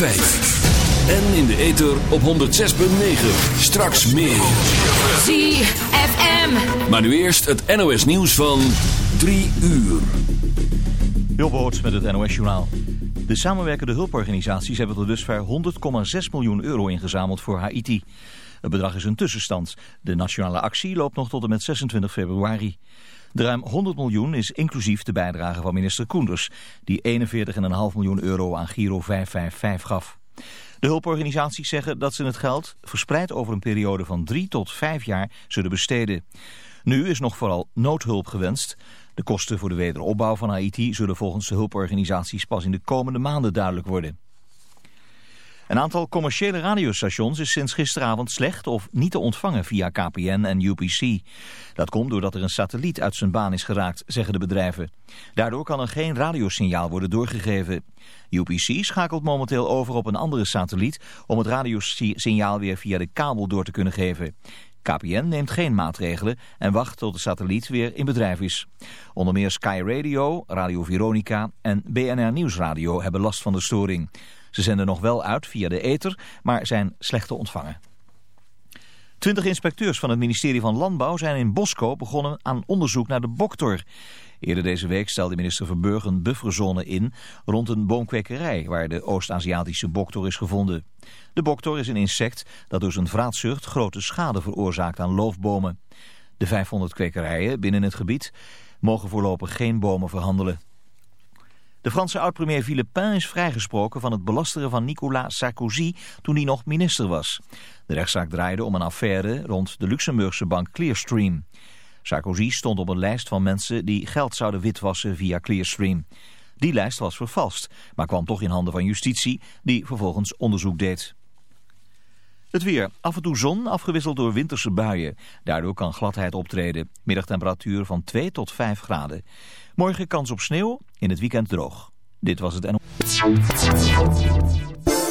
104.5. En in de ether op 106.9. Straks meer. ZFM. Maar nu eerst het NOS nieuws van 3 uur. Jobboot met het NOS-journaal. De samenwerkende hulporganisaties hebben tot dusver 100,6 miljoen euro ingezameld voor Haiti. Het bedrag is een tussenstand. De nationale actie loopt nog tot en met 26 februari. De ruim 100 miljoen is inclusief de bijdrage van minister Koenders... die 41,5 miljoen euro aan Giro 555 gaf. De hulporganisaties zeggen dat ze het geld verspreid over een periode van drie tot vijf jaar zullen besteden. Nu is nog vooral noodhulp gewenst. De kosten voor de wederopbouw van Haiti zullen volgens de hulporganisaties pas in de komende maanden duidelijk worden. Een aantal commerciële radiostations is sinds gisteravond slecht of niet te ontvangen via KPN en UPC. Dat komt doordat er een satelliet uit zijn baan is geraakt, zeggen de bedrijven. Daardoor kan er geen radiosignaal worden doorgegeven. UPC schakelt momenteel over op een andere satelliet om het radiosignaal weer via de kabel door te kunnen geven. KPN neemt geen maatregelen en wacht tot de satelliet weer in bedrijf is. Onder meer Sky Radio, Radio Veronica en BNR Nieuwsradio hebben last van de storing. Ze zenden nog wel uit via de ether, maar zijn slecht te ontvangen. Twintig inspecteurs van het ministerie van Landbouw zijn in Bosco begonnen aan onderzoek naar de boktor. Eerder deze week stelde minister Verburg een bufferzone in rond een boomkwekerij waar de Oost-Aziatische boktor is gevonden. De boktor is een insect dat door zijn vraatzucht grote schade veroorzaakt aan loofbomen. De 500 kwekerijen binnen het gebied mogen voorlopig geen bomen verhandelen. De Franse oud-premier Villepin is vrijgesproken van het belasteren van Nicolas Sarkozy toen hij nog minister was. De rechtszaak draaide om een affaire rond de Luxemburgse bank Clearstream. Sarkozy stond op een lijst van mensen die geld zouden witwassen via Clearstream. Die lijst was vervalst, maar kwam toch in handen van justitie die vervolgens onderzoek deed. Het weer. Af en toe zon, afgewisseld door winterse buien. Daardoor kan gladheid optreden. Middagtemperatuur van 2 tot 5 graden. Morgen kans op sneeuw, in het weekend droog. Dit was het NO.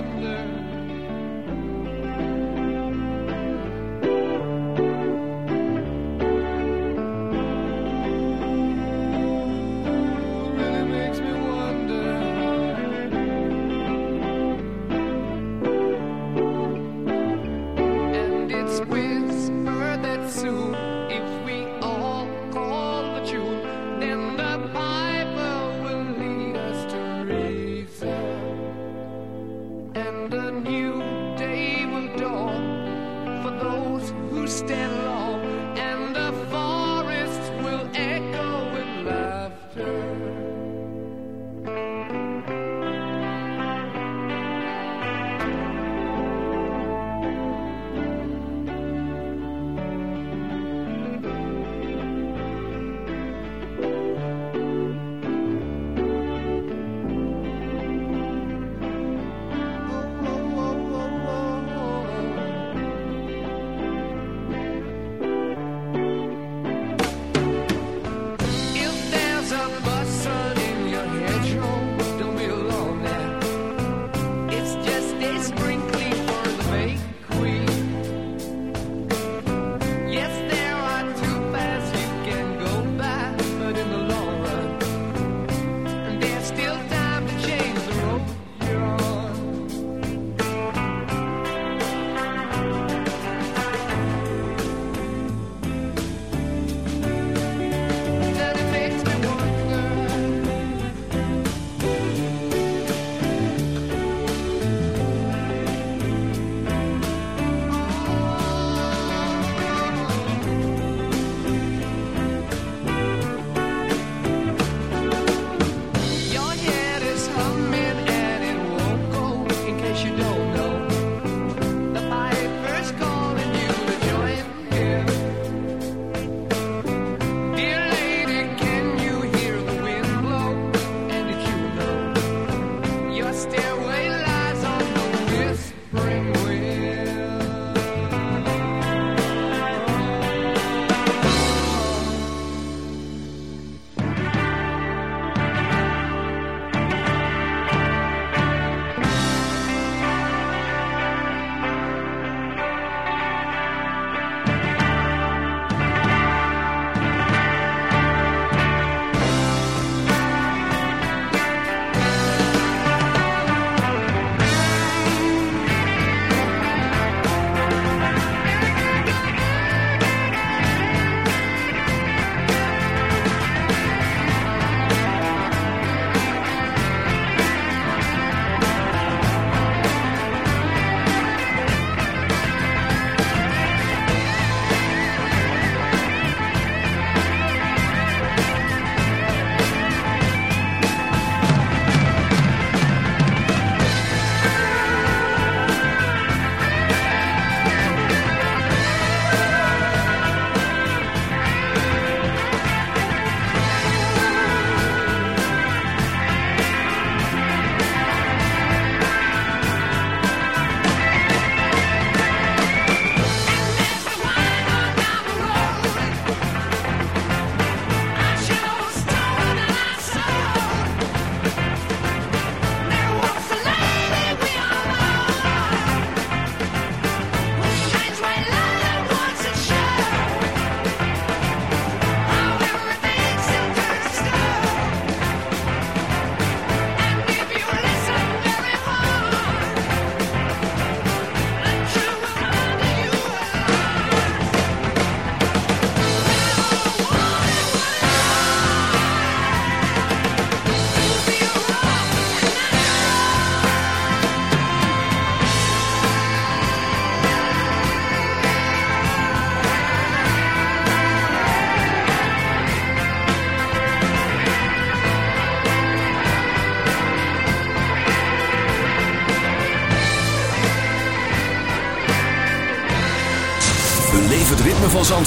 wonder.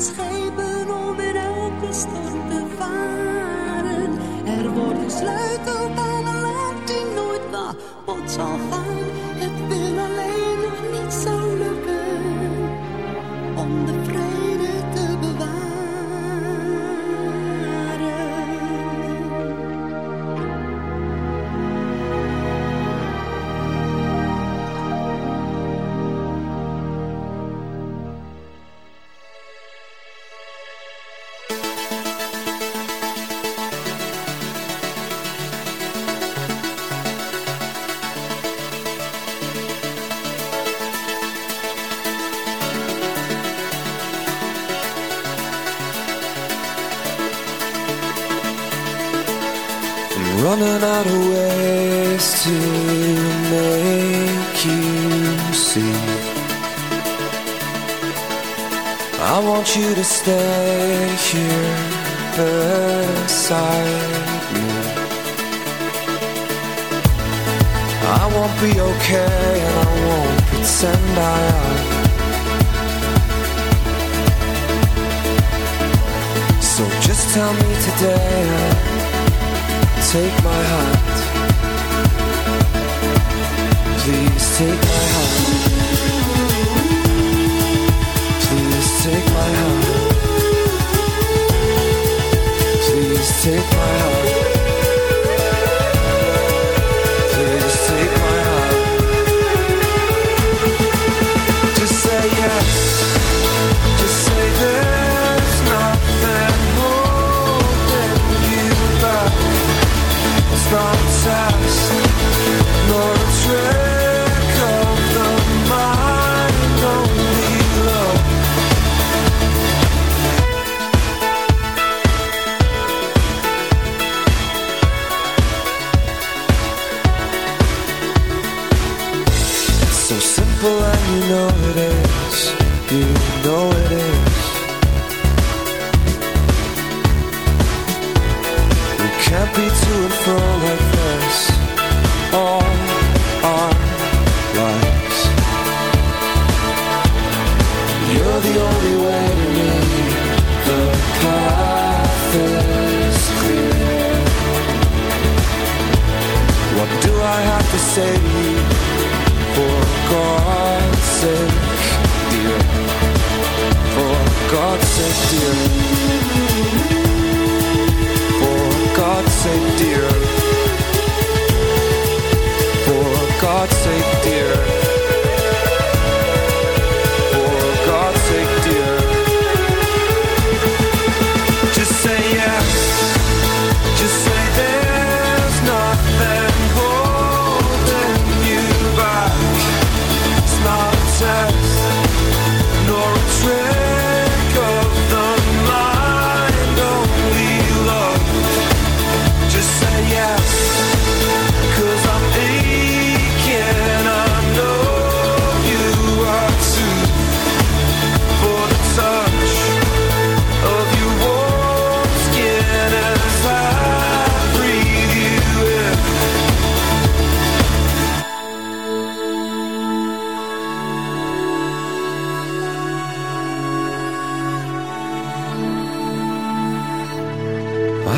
schepen om in elke storm te varen. Er wordt gesleuteld aan een land die nooit naar zal gaan. Het wil alleen.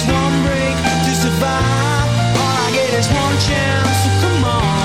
is one break to survive. All I get is one chance, so come on.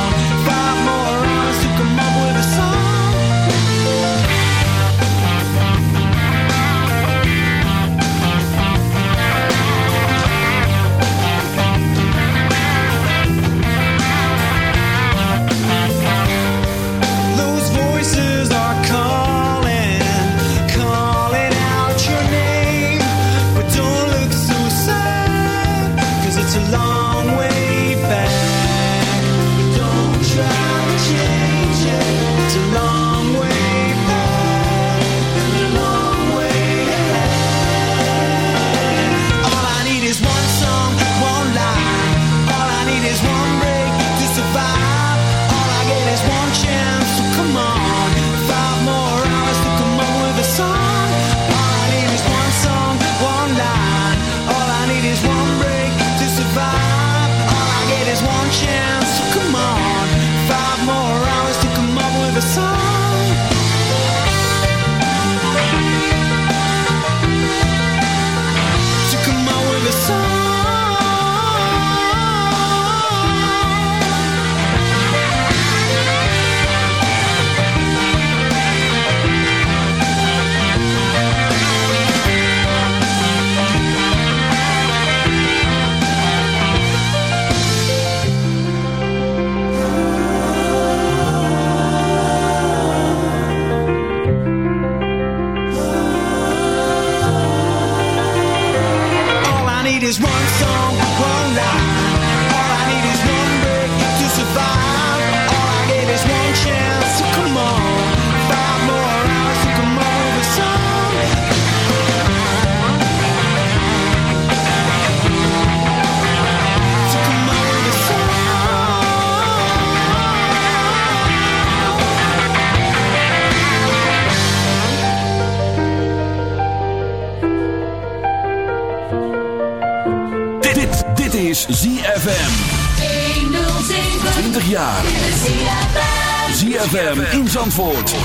Zandvoort.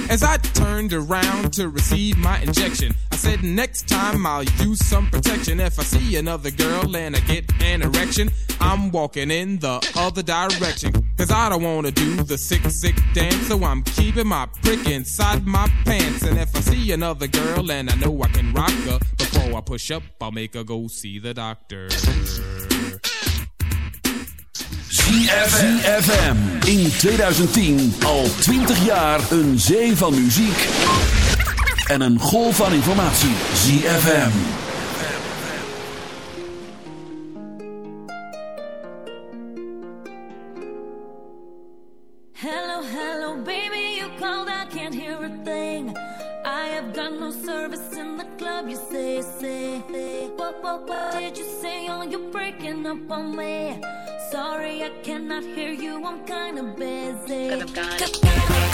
As I turned around to receive my injection, I said, Next time I'll use some protection. If I see another girl and I get an erection, I'm walking in the other direction. Cause I don't wanna do the sick, sick dance, so I'm keeping my prick inside my pants. And if I see another girl and I know I can rock her, before I push up, I'll make her go see the doctor. ZFM. In 2010 al 20 jaar een zee van muziek en een golf van informatie. ZFM. Hello, hello, baby, you called, I can't hear a thing. I have got no service in the club, you say, say. What, what, what did you say? Oh, you're breaking up on me. Sorry, I cannot hear you, I'm kinda busy. Cause I'm gone.